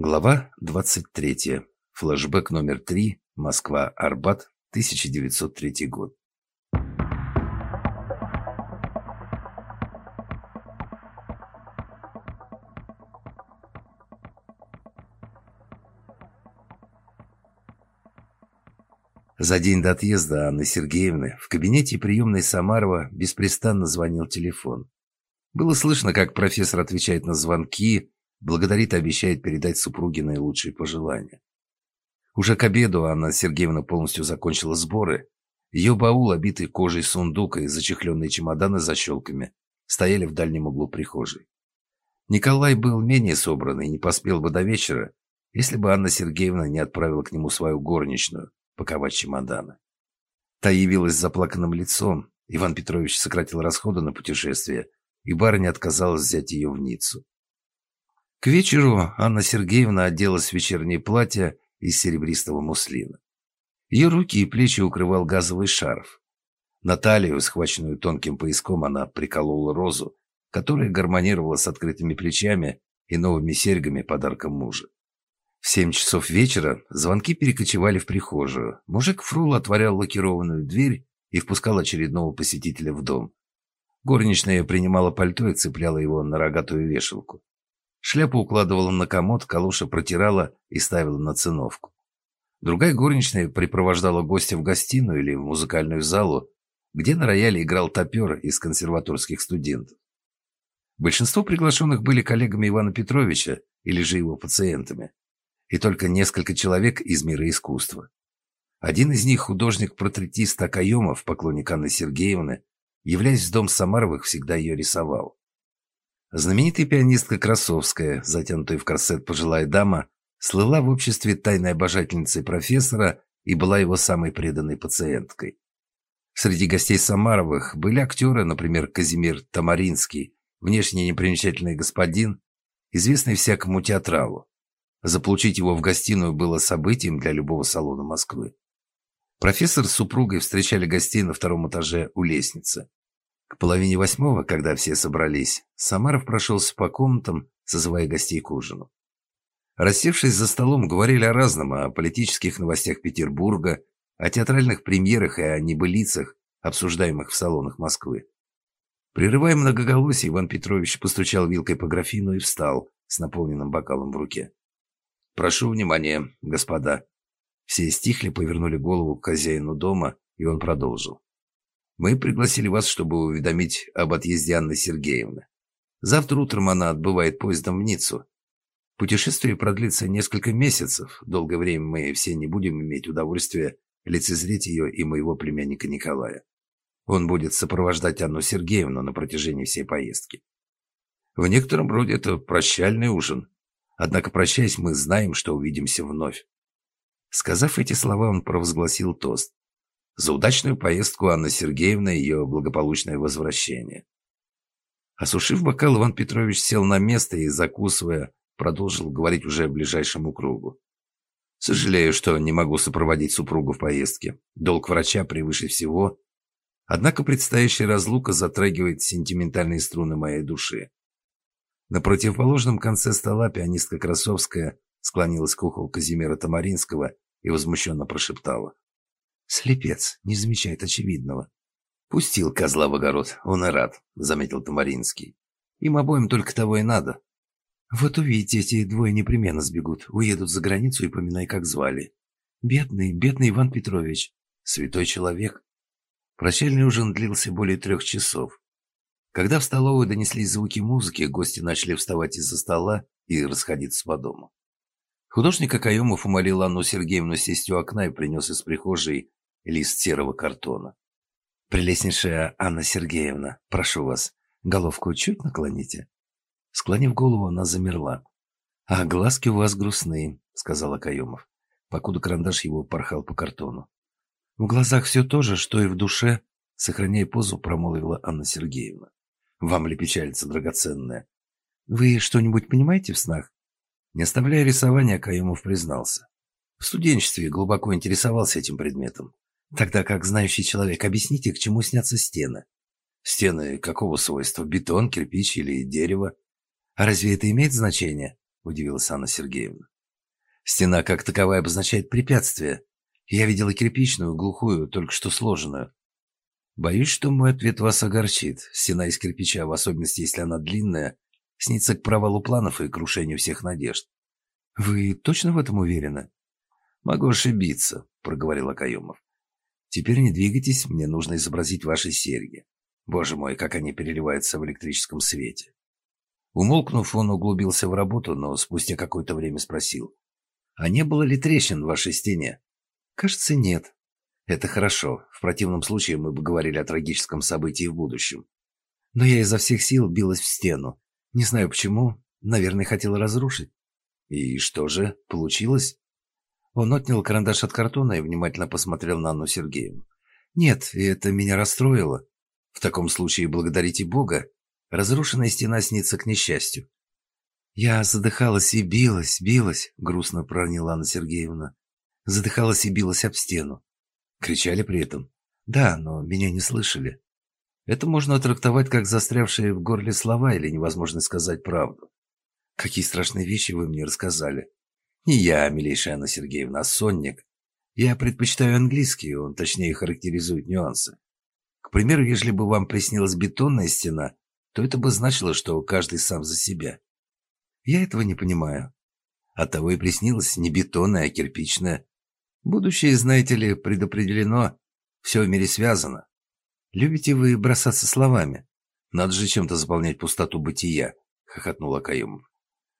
Глава 23. Флэшбэк номер 3. Москва. Арбат. 1903 год. За день до отъезда Анны Сергеевны в кабинете приемной Самарова беспрестанно звонил телефон. Было слышно, как профессор отвечает на звонки, благодарит и обещает передать супруге наилучшие пожелания. Уже к обеду Анна Сергеевна полностью закончила сборы. Ее баул, обитый кожей сундук и зачехленные чемоданы с защелками, стояли в дальнем углу прихожей. Николай был менее собранный и не поспел бы до вечера, если бы Анна Сергеевна не отправила к нему свою горничную паковать чемоданы. Та явилась с заплаканным лицом. Иван Петрович сократил расходы на путешествие, и барыня отказалась взять ее в Ниццу. К вечеру Анна Сергеевна оделась в вечернее платье из серебристого муслина. Ее руки и плечи укрывал газовый шарф. На талию, схваченную тонким пояском, она приколола розу, которая гармонировала с открытыми плечами и новыми серьгами подарком мужа. В семь часов вечера звонки перекочевали в прихожую. Мужик Фрул отворял лакированную дверь и впускал очередного посетителя в дом. Горничная принимала пальто и цепляла его на рогатую вешалку. Шляпу укладывала на комод, калуша протирала и ставила на циновку. Другая горничная припровождала гостя в гостиную или в музыкальную залу, где на рояле играл топер из консерваторских студентов. Большинство приглашенных были коллегами Ивана Петровича или же его пациентами и только несколько человек из мира искусства. Один из них, художник-портретист Акаемов, поклонник Анны Сергеевны, являясь в дом Самаровых, всегда ее рисовал. Знаменитая пианистка Красовская, затянутая в корсет пожилая дама, слыла в обществе тайной обожательницей профессора и была его самой преданной пациенткой. Среди гостей Самаровых были актеры, например, Казимир Тамаринский, внешне непримечательный господин, известный всякому театралу. Заполучить его в гостиную было событием для любого салона Москвы. Профессор с супругой встречали гостей на втором этаже у лестницы. К половине восьмого, когда все собрались, Самаров прошелся по комнатам, созывая гостей к ужину. Рассевшись за столом, говорили о разном, о политических новостях Петербурга, о театральных премьерах и о небылицах, обсуждаемых в салонах Москвы. Прерывая многоголосие, Иван Петрович постучал вилкой по графину и встал с наполненным бокалом в руке. «Прошу внимания, господа». Все стихли, повернули голову к хозяину дома, и он продолжил. «Мы пригласили вас, чтобы уведомить об отъезде Анны Сергеевны. Завтра утром она отбывает поездом в Ниццу. Путешествие продлится несколько месяцев. Долгое время мы все не будем иметь удовольствия лицезреть ее и моего племянника Николая. Он будет сопровождать Анну Сергеевну на протяжении всей поездки. В некотором роде это прощальный ужин, Однако, прощаясь, мы знаем, что увидимся вновь. Сказав эти слова, он провозгласил тост. За удачную поездку Анны Сергеевны и ее благополучное возвращение. Осушив бокал, Иван Петрович сел на место и, закусывая, продолжил говорить уже ближайшему кругу. «Сожалею, что не могу сопроводить супругу в поездке. Долг врача превыше всего. Однако предстоящая разлука затрагивает сентиментальные струны моей души. На противоположном конце стола пианистка Красовская склонилась к уху Казимира Тамаринского и возмущенно прошептала. «Слепец, не замечает очевидного». «Пустил козла в огород, он и рад», — заметил Тамаринский. «Им обоим только того и надо». «Вот увидите, эти двое непременно сбегут, уедут за границу и поминай, как звали. Бедный, бедный Иван Петрович, святой человек». Прощальный ужин длился более трех часов. Когда в столовую донеслись звуки музыки, гости начали вставать из-за стола и расходиться по дому. Художник Акаемов умолил Анну Сергеевну сесть у окна и принес из прихожей лист серого картона. «Прелестнейшая Анна Сергеевна, прошу вас, головку чуть наклоните». Склонив голову, она замерла. «А глазки у вас грустные», — сказал Акаемов, покуда карандаш его порхал по картону. «В глазах все то же, что и в душе», — сохраняя позу, промолвила Анна Сергеевна. Вам ли печалится, драгоценная? Вы что-нибудь понимаете в снах? Не оставляя рисования, Каюмов признался. В студенчестве глубоко интересовался этим предметом. Тогда как знающий человек, объясните, к чему снятся стены. Стены какого свойства? Бетон, кирпич или дерево? А разве это имеет значение? удивилась Анна Сергеевна. «Стена как таковая обозначает препятствие. Я видела кирпичную, глухую, только что сложенную. Боюсь, что мой ответ вас огорчит. Стена из кирпича, в особенности, если она длинная, снится к провалу планов и крушению всех надежд. Вы точно в этом уверены? Могу ошибиться, проговорил Акаемов. Теперь не двигайтесь, мне нужно изобразить ваши серьги. Боже мой, как они переливаются в электрическом свете. Умолкнув, он углубился в работу, но спустя какое-то время спросил. «А не было ли трещин в вашей стене?» «Кажется, нет». «Это хорошо. В противном случае мы бы говорили о трагическом событии в будущем. Но я изо всех сил билась в стену. Не знаю почему. Наверное, хотела разрушить». «И что же? Получилось?» Он отнял карандаш от картона и внимательно посмотрел на Анну Сергеевну. «Нет, это меня расстроило. В таком случае благодарите Бога. Разрушенная стена снится к несчастью. Я задыхалась и билась, билась, грустно проронила Анна Сергеевна. Задыхалась и билась об стену. Кричали при этом. Да, но меня не слышали. Это можно трактовать как застрявшие в горле слова или невозможность сказать правду. Какие страшные вещи вы мне рассказали. Не я, милейшая Анна Сергеевна, сонник. Я предпочитаю английский, он точнее характеризует нюансы. К примеру, если бы вам приснилась бетонная стена, то это бы значило, что каждый сам за себя. Я этого не понимаю. Оттого и приснилось не бетонное, а кирпичное. Будущее, знаете ли, предопределено. Все в мире связано. Любите вы бросаться словами? Надо же чем-то заполнять пустоту бытия, хохотнул Акаемов.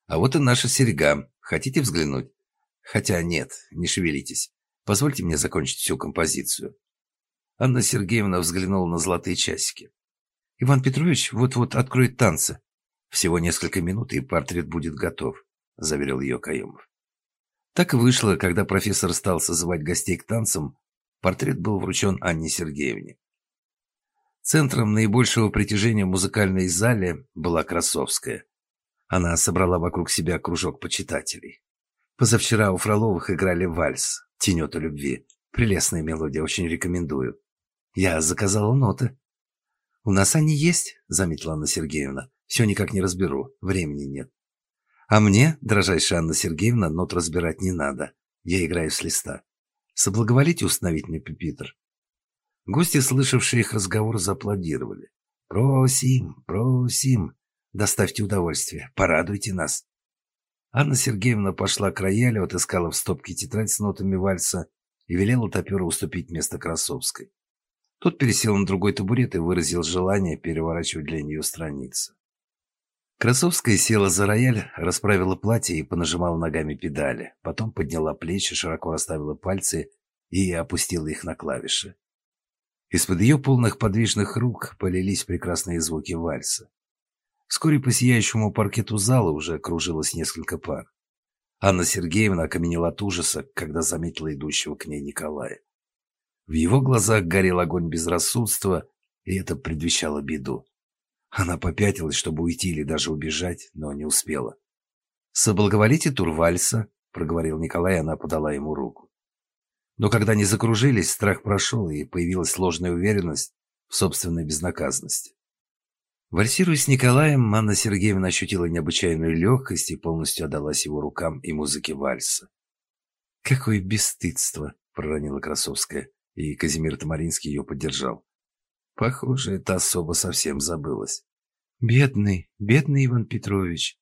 А вот и наша серьга. Хотите взглянуть? Хотя нет, не шевелитесь. Позвольте мне закончить всю композицию. Анна Сергеевна взглянула на золотые часики. Иван Петрович вот-вот откроет танцы. Всего несколько минут, и портрет будет готов, заверил ее Каемов. Так и вышло, когда профессор стал созывать гостей к танцам, портрет был вручен Анне Сергеевне. Центром наибольшего притяжения в музыкальной зале была Красовская. Она собрала вокруг себя кружок почитателей. Позавчера у Фроловых играли вальс «Тенета любви». Прелестная мелодия, очень рекомендую. Я заказала ноты. «У нас они есть», — заметила Анна Сергеевна. «Все никак не разберу, времени нет». «А мне, дрожайшая Анна Сергеевна, нот разбирать не надо. Я играю с листа. Соблаговолите установить мне пюпитр». Гости, слышавшие их разговор, зааплодировали. «Просим, просим, доставьте удовольствие, порадуйте нас». Анна Сергеевна пошла к роялю, отыскала в стопке тетрадь с нотами вальса и велела топеру уступить место Красовской. Тот пересел на другой табурет и выразил желание переворачивать для нее страницы. Красовская села за рояль, расправила платье и понажимала ногами педали. Потом подняла плечи, широко расставила пальцы и опустила их на клавиши. Из-под ее полных подвижных рук полились прекрасные звуки вальса. Вскоре по сияющему паркету зала уже кружилось несколько пар. Анна Сергеевна окаменела от ужаса, когда заметила идущего к ней Николая. В его глазах горел огонь безрассудства, и это предвещало беду. Она попятилась, чтобы уйти или даже убежать, но не успела. «Соблаговолите Турвальса», — проговорил Николай, она подала ему руку. Но когда они закружились, страх прошел, и появилась сложная уверенность в собственной безнаказанности. Вальсируя с Николаем, Анна Сергеевна ощутила необычайную легкость и полностью отдалась его рукам и музыке вальса. «Какое бесстыдство!» — проронила Красовская и Казимир Тамаринский ее поддержал. Похоже, эта особа совсем забылась. «Бедный, бедный Иван Петрович!»